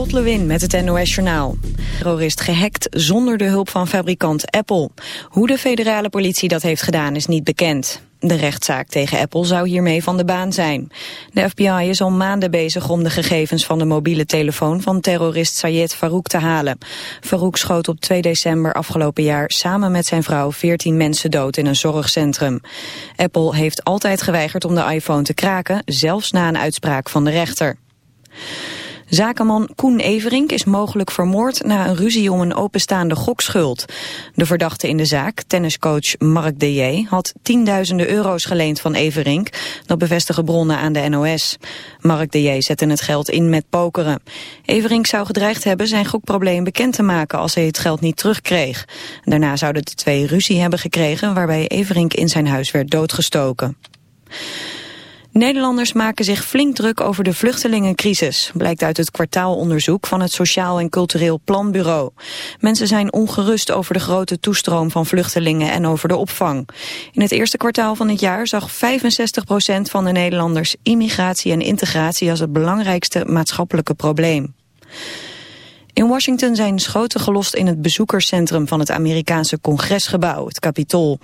Lot Lewin met het NOS Journaal. Terrorist gehackt zonder de hulp van fabrikant Apple. Hoe de federale politie dat heeft gedaan is niet bekend. De rechtszaak tegen Apple zou hiermee van de baan zijn. De FBI is al maanden bezig om de gegevens van de mobiele telefoon van terrorist Sayed Farouk te halen. Farouk schoot op 2 december afgelopen jaar samen met zijn vrouw 14 mensen dood in een zorgcentrum. Apple heeft altijd geweigerd om de iPhone te kraken, zelfs na een uitspraak van de rechter. Zakenman Koen Everink is mogelijk vermoord na een ruzie om een openstaande gokschuld. De verdachte in de zaak, tenniscoach Mark J, had tienduizenden euro's geleend van Everink. Dat bevestigen bronnen aan de NOS. Mark J zette het geld in met pokeren. Everink zou gedreigd hebben zijn gokprobleem bekend te maken als hij het geld niet terugkreeg. Daarna zouden de twee ruzie hebben gekregen waarbij Everink in zijn huis werd doodgestoken. Nederlanders maken zich flink druk over de vluchtelingencrisis, blijkt uit het kwartaalonderzoek van het Sociaal en Cultureel Planbureau. Mensen zijn ongerust over de grote toestroom van vluchtelingen en over de opvang. In het eerste kwartaal van het jaar zag 65% van de Nederlanders immigratie en integratie als het belangrijkste maatschappelijke probleem. In Washington zijn schoten gelost in het bezoekerscentrum van het Amerikaanse congresgebouw, het Capitool.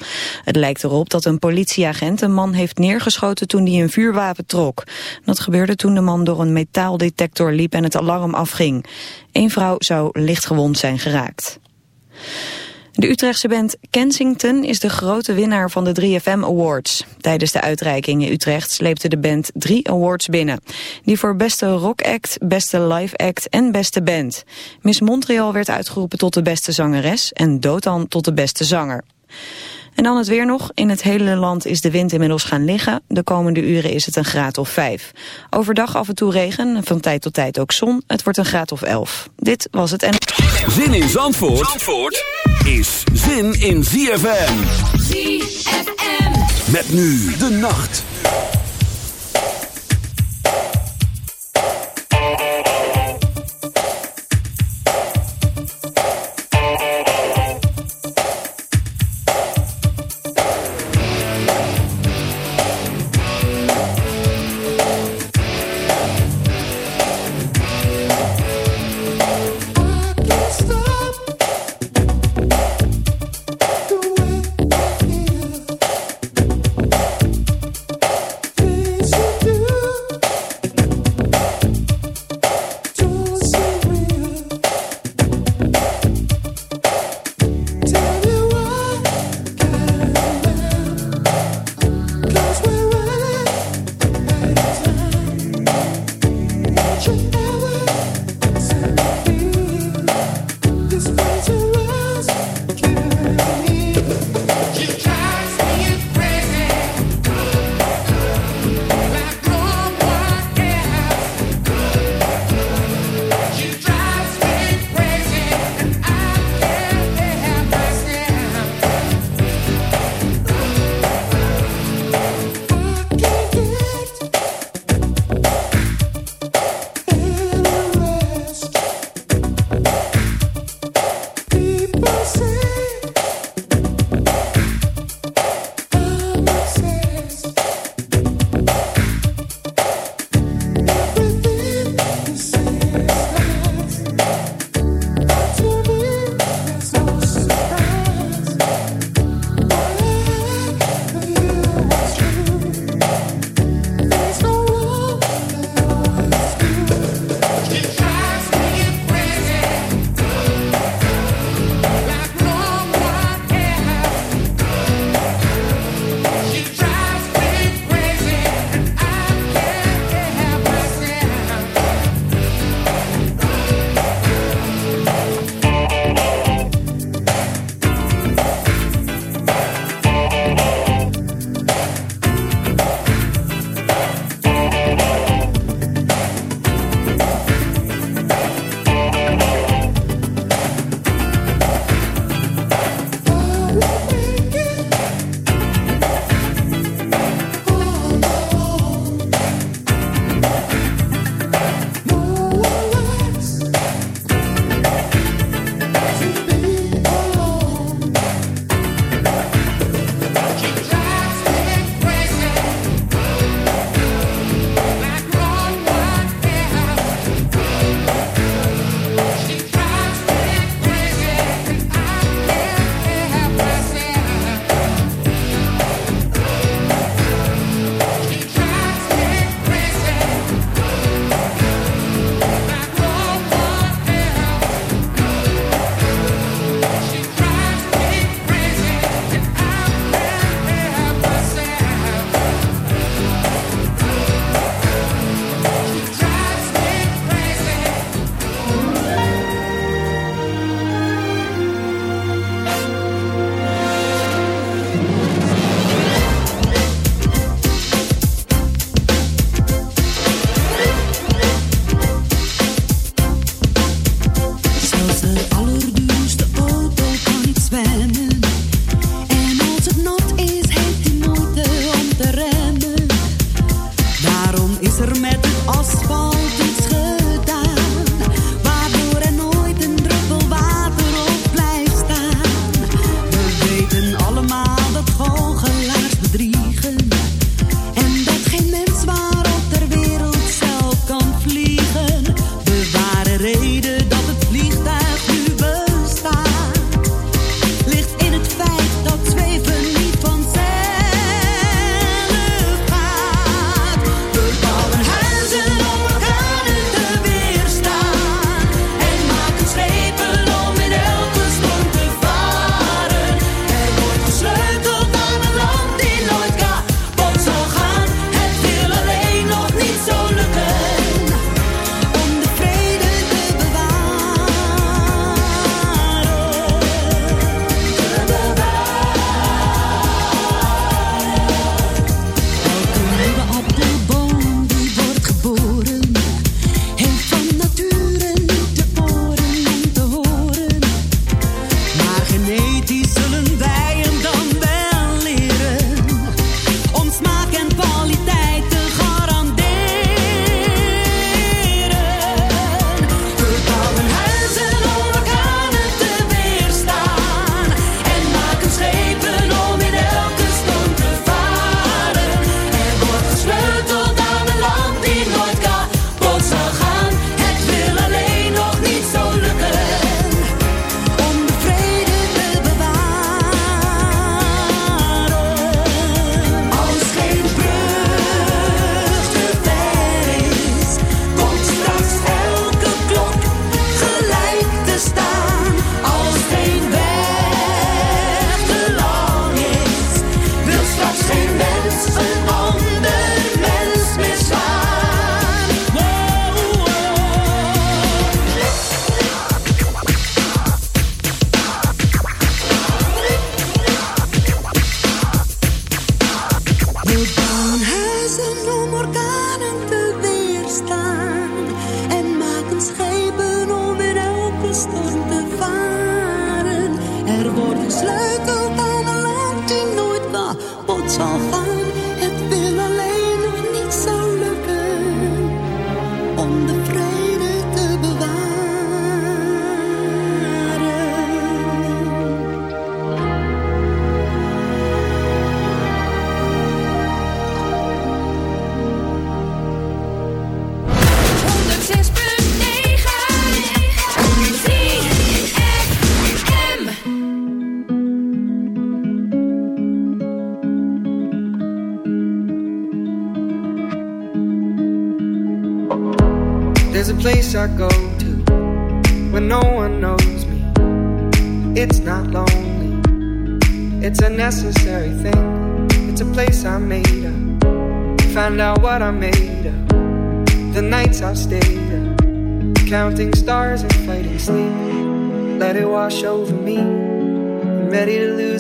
Het lijkt erop dat een politieagent een man heeft neergeschoten toen hij een vuurwapen trok. Dat gebeurde toen de man door een metaaldetector liep en het alarm afging. Eén vrouw zou lichtgewond zijn geraakt. De Utrechtse band Kensington is de grote winnaar van de 3FM Awards. Tijdens de uitreiking in Utrecht sleepte de band drie awards binnen. Die voor beste rockact, beste live act en beste band. Miss Montreal werd uitgeroepen tot de beste zangeres en Dotan tot de beste zanger. En dan het weer nog. In het hele land is de wind inmiddels gaan liggen. De komende uren is het een graad of 5. Overdag af en toe regen en van tijd tot tijd ook zon. Het wordt een graad of 11. Dit was het en... Zin in Zandvoort, Zandvoort is zin in ZFM. ZFM. Met nu de nacht.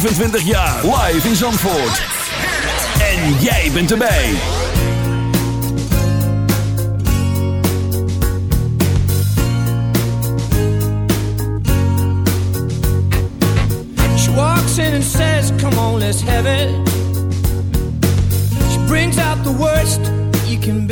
25 jaar. Live in Zandvoort. En jij bent erbij. She walks in and says, come on, let's have it. She brings out the worst you can be.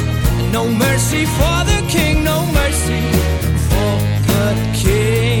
no mercy for the king, no mercy for the king.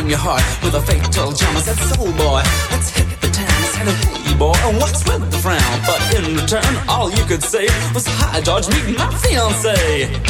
on your heart with a fatal charm. I said, soul boy, let's hit the town. I said, hey boy, what's with the frown? But in return, all you could say was, hi George, meet my fiance.